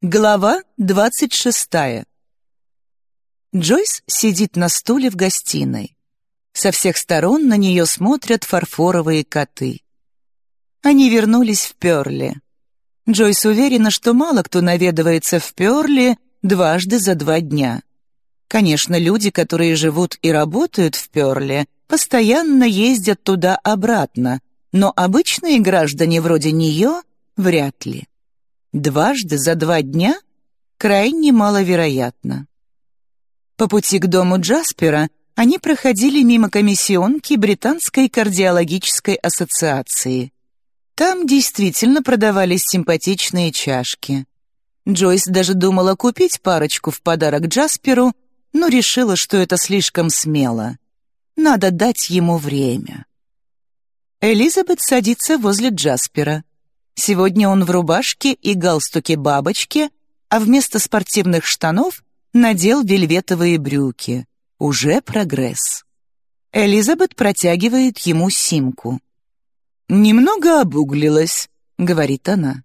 Глава двадцать шестая. Джойс сидит на стуле в гостиной. Со всех сторон на нее смотрят фарфоровые коты. Они вернулись в Пёрли. Джойс уверена, что мало кто наведывается в Пёрли дважды за два дня. Конечно, люди, которые живут и работают в Пёрле, постоянно ездят туда-обратно, но обычные граждане вроде нее вряд ли. Дважды за два дня крайне маловероятно. По пути к дому Джаспера они проходили мимо комиссионки Британской кардиологической ассоциации. Там действительно продавались симпатичные чашки. Джойс даже думала купить парочку в подарок Джасперу, но решила, что это слишком смело. Надо дать ему время. Элизабет садится возле Джаспера. Сегодня он в рубашке и галстуке бабочки, а вместо спортивных штанов надел вельветовые брюки. Уже прогресс. Элизабет протягивает ему симку. «Немного обуглилась», — говорит она.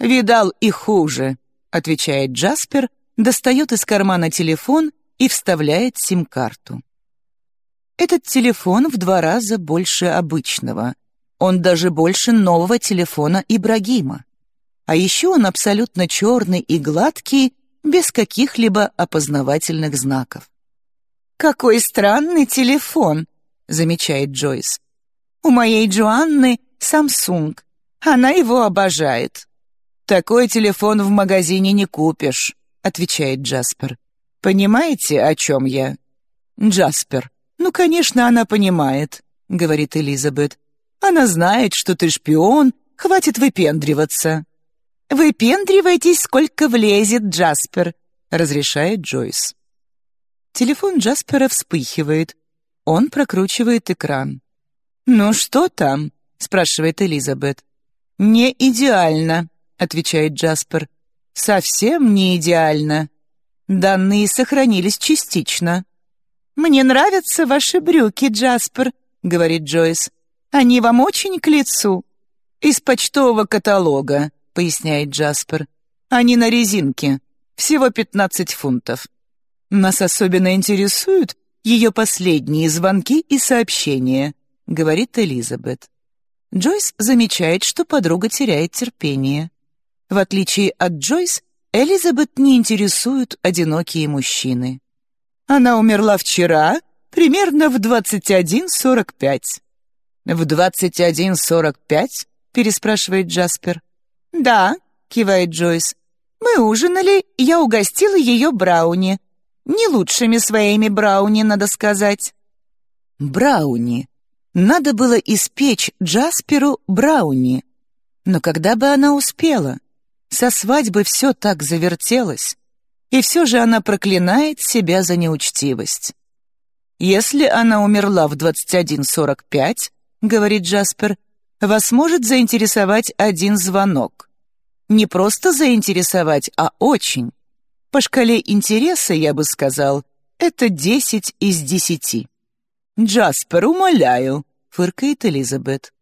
«Видал и хуже», — отвечает Джаспер, достает из кармана телефон и вставляет сим-карту. Этот телефон в два раза больше обычного. Он даже больше нового телефона Ибрагима. А еще он абсолютно черный и гладкий, без каких-либо опознавательных знаков. «Какой странный телефон», — замечает Джойс. «У моей Джоанны Samsung. Она его обожает». «Такой телефон в магазине не купишь», — отвечает Джаспер. «Понимаете, о чем я?» «Джаспер, ну, конечно, она понимает», — говорит Элизабет. Она знает, что ты шпион, хватит выпендриваться». «Выпендривайтесь, сколько влезет, Джаспер», — разрешает Джойс. Телефон Джаспера вспыхивает. Он прокручивает экран. «Ну что там?» — спрашивает Элизабет. «Не идеально», — отвечает Джаспер. «Совсем не идеально. Данные сохранились частично». «Мне нравятся ваши брюки, Джаспер», — говорит Джойс. Они вам очень к лицу». «Из почтового каталога», — поясняет Джаспер. «Они на резинке. Всего пятнадцать фунтов. Нас особенно интересуют ее последние звонки и сообщения», — говорит Элизабет. Джойс замечает, что подруга теряет терпение. В отличие от Джойс, Элизабет не интересуют одинокие мужчины. Она умерла вчера, примерно в 21.45. «В двадцать один сорок пять?» — переспрашивает Джаспер. «Да», — кивает Джойс. «Мы ужинали, я угостила ее брауни. Не лучшими своими брауни, надо сказать». «Брауни. Надо было испечь Джасперу брауни. Но когда бы она успела? Со свадьбы все так завертелось. И все же она проклинает себя за неучтивость. Если она умерла в двадцать один сорок пять, — говорит Джаспер, — «вас может заинтересовать один звонок. Не просто заинтересовать, а очень. По шкале интереса, я бы сказал, это десять из десяти». «Джаспер, умоляю», — фыркает Элизабет.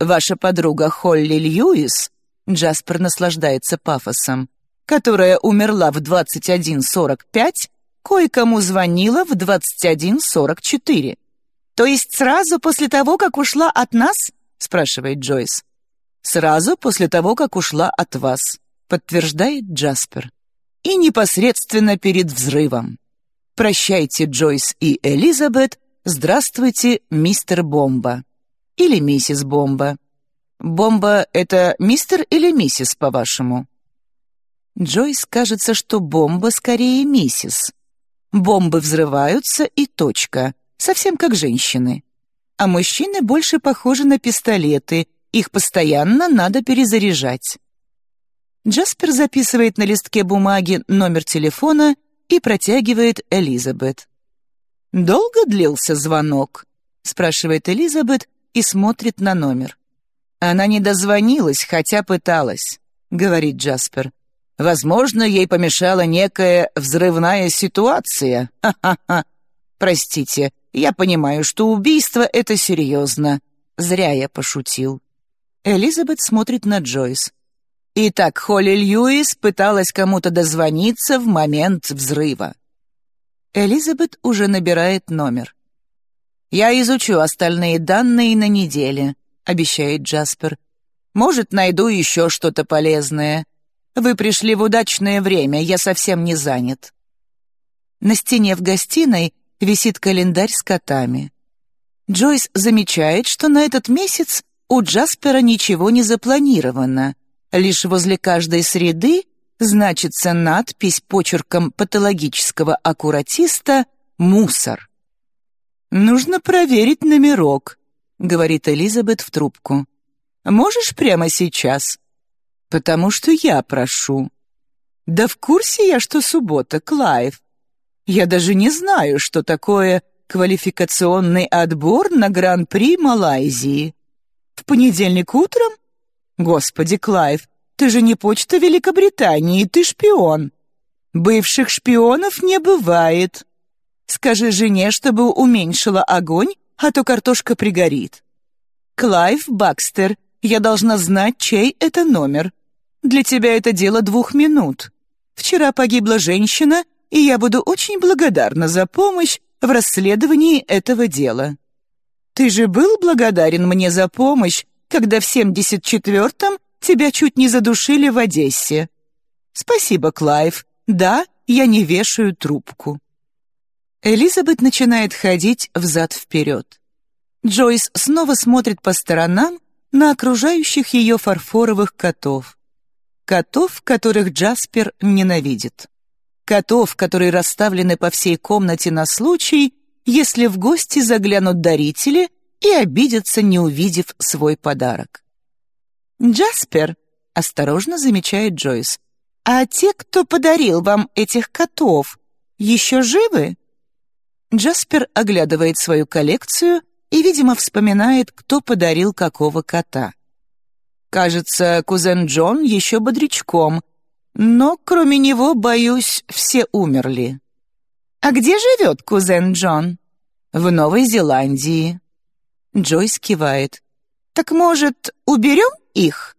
«Ваша подруга Холли Льюис», — Джаспер наслаждается пафосом, которая умерла в 21.45, кое-кому звонила в 21.44. «То есть сразу после того, как ушла от нас?» — спрашивает Джойс. «Сразу после того, как ушла от вас», — подтверждает Джаспер. «И непосредственно перед взрывом. Прощайте, Джойс и Элизабет. Здравствуйте, мистер Бомба. Или миссис Бомба. Бомба — это мистер или миссис, по-вашему?» Джойс кажется, что бомба скорее миссис. Бомбы взрываются и точка — совсем как женщины. А мужчины больше похожи на пистолеты, их постоянно надо перезаряжать. Джаспер записывает на листке бумаги номер телефона и протягивает Элизабет. «Долго длился звонок?» — спрашивает Элизабет и смотрит на номер. «Она не дозвонилась, хотя пыталась», — говорит Джаспер. «Возможно, ей помешала некая взрывная ситуация. Ха-ха-ха. Простите, я понимаю, что убийство — это серьезно. Зря я пошутил. Элизабет смотрит на Джойс. Итак, Холли Льюис пыталась кому-то дозвониться в момент взрыва. Элизабет уже набирает номер. «Я изучу остальные данные на неделе», — обещает Джаспер. «Может, найду еще что-то полезное. Вы пришли в удачное время, я совсем не занят». На стене в гостиной висит календарь с котами. Джойс замечает, что на этот месяц у Джаспера ничего не запланировано. Лишь возле каждой среды значится надпись почерком патологического аккуратиста «Мусор». «Нужно проверить номерок», — говорит Элизабет в трубку. «Можешь прямо сейчас?» «Потому что я прошу». «Да в курсе я, что суббота, Клайв. Я даже не знаю, что такое квалификационный отбор на Гран-при Малайзии. В понедельник утром? Господи, Клайв, ты же не почта Великобритании, ты шпион. Бывших шпионов не бывает. Скажи жене, чтобы уменьшила огонь, а то картошка пригорит. Клайв Бакстер, я должна знать, чей это номер. Для тебя это дело двух минут. Вчера погибла женщина, и я буду очень благодарна за помощь в расследовании этого дела. Ты же был благодарен мне за помощь, когда в 74-м тебя чуть не задушили в Одессе. Спасибо, Клайв. Да, я не вешаю трубку. Элизабет начинает ходить взад-вперед. Джойс снова смотрит по сторонам на окружающих ее фарфоровых котов. Котов, которых Джаспер ненавидит котов, которые расставлены по всей комнате на случай, если в гости заглянут дарители и обидятся, не увидев свой подарок. «Джаспер», — осторожно замечает Джойс, «а те, кто подарил вам этих котов, еще живы?» Джаспер оглядывает свою коллекцию и, видимо, вспоминает, кто подарил какого кота. Кажется, кузен Джон еще бодрячком, но кроме него, боюсь, все умерли. «А где живет кузен Джон?» «В Новой Зеландии». Джойс кивает. «Так, может, уберем их?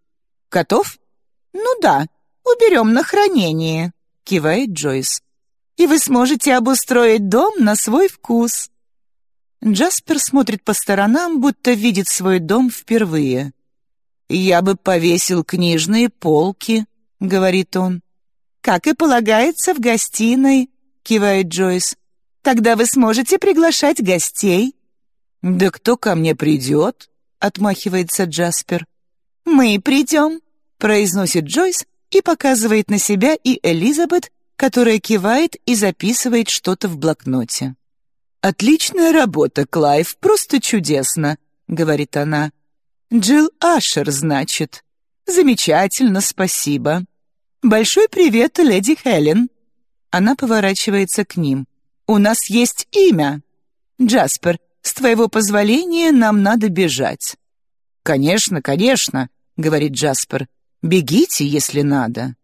Котов?» «Ну да, уберем на хранение», — кивает Джойс. «И вы сможете обустроить дом на свой вкус». Джаспер смотрит по сторонам, будто видит свой дом впервые. «Я бы повесил книжные полки», — говорит он. «Как и полагается в гостиной», — кивает Джойс. «Тогда вы сможете приглашать гостей». «Да кто ко мне придет?» — отмахивается Джаспер. «Мы придем», — произносит Джойс и показывает на себя и Элизабет, которая кивает и записывает что-то в блокноте. «Отличная работа, Клайв, просто чудесно», — говорит она. «Джилл Ашер, значит. Замечательно, спасибо. «Большой привет, леди Хелен!» Она поворачивается к ним. «У нас есть имя!» «Джаспер, с твоего позволения нам надо бежать». «Конечно, конечно», — говорит Джаспер. «Бегите, если надо».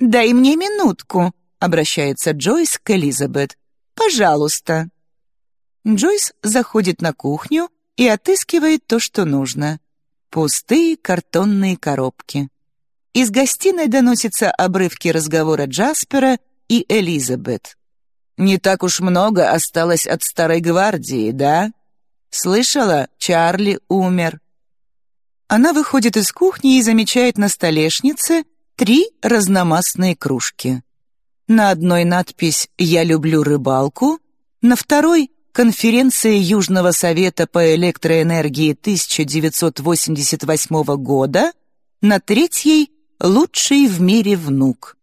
«Дай мне минутку», — обращается Джойс к Элизабет. «Пожалуйста». Джойс заходит на кухню и отыскивает то, что нужно. Пустые картонные коробки. Из гостиной доносятся обрывки разговора Джаспера и Элизабет. «Не так уж много осталось от старой гвардии, да? Слышала, Чарли умер». Она выходит из кухни и замечает на столешнице три разномастные кружки. На одной надпись «Я люблю рыбалку», на второй «Конференция Южного совета по электроэнергии 1988 года», на третьей лучший в мире внук.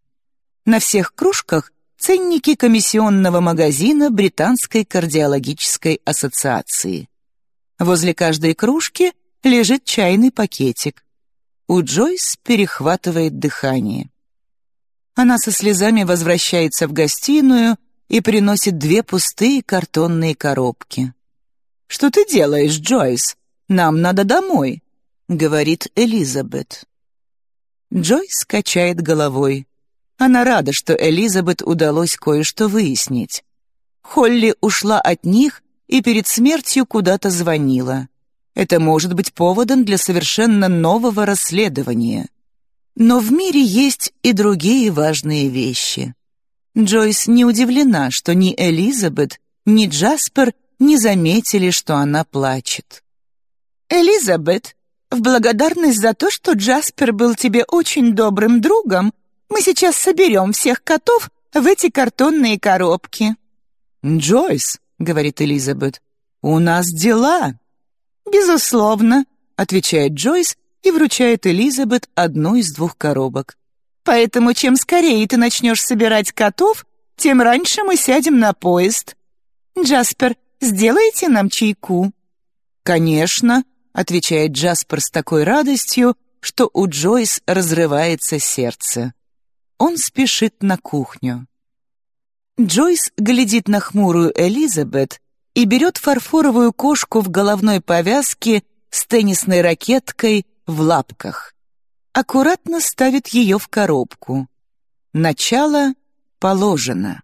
На всех кружках ценники комиссионного магазина Британской кардиологической ассоциации. Возле каждой кружки лежит чайный пакетик. У Джойс перехватывает дыхание. Она со слезами возвращается в гостиную и приносит две пустые картонные коробки. «Что ты делаешь, Джойс? Нам надо домой», — говорит Элизабет. Джой скачает головой. Она рада, что Элизабет удалось кое-что выяснить. Холли ушла от них и перед смертью куда-то звонила. Это может быть поводом для совершенно нового расследования. Но в мире есть и другие важные вещи. Джойс не удивлена, что ни Элизабет, ни Джаспер не заметили, что она плачет. «Элизабет, в благодарность за то, что Джаспер был тебе очень добрым другом, мы сейчас соберем всех котов в эти картонные коробки». «Джойс», — говорит Элизабет, — «у нас дела». «Безусловно», — отвечает Джойс и вручает Элизабет одну из двух коробок. «Поэтому чем скорее ты начнешь собирать котов, тем раньше мы сядем на поезд. Джаспер, сделайте нам чайку». «Конечно», — отвечает Джаспер с такой радостью, что у Джойс разрывается сердце. Он спешит на кухню. Джойс глядит на хмурую Элизабет и берет фарфоровую кошку в головной повязке с теннисной ракеткой в лапках. Аккуратно ставит ее в коробку. Начало положено.